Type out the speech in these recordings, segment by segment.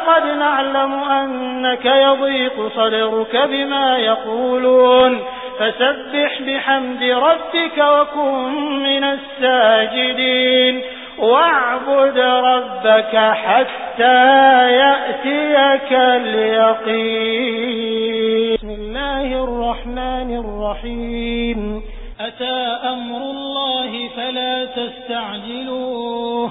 ولقد نعلم أنك يضيق صدرك بما يقولون. فسبح بحمد ربك وكن من الساجدين. واعبد ربك حتى يأتيك اليقين. بسم الله الرحمن الرحيم. أتى أمر الله فلا تستعجلوه.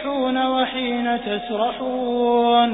تريحون وحين تسرحون.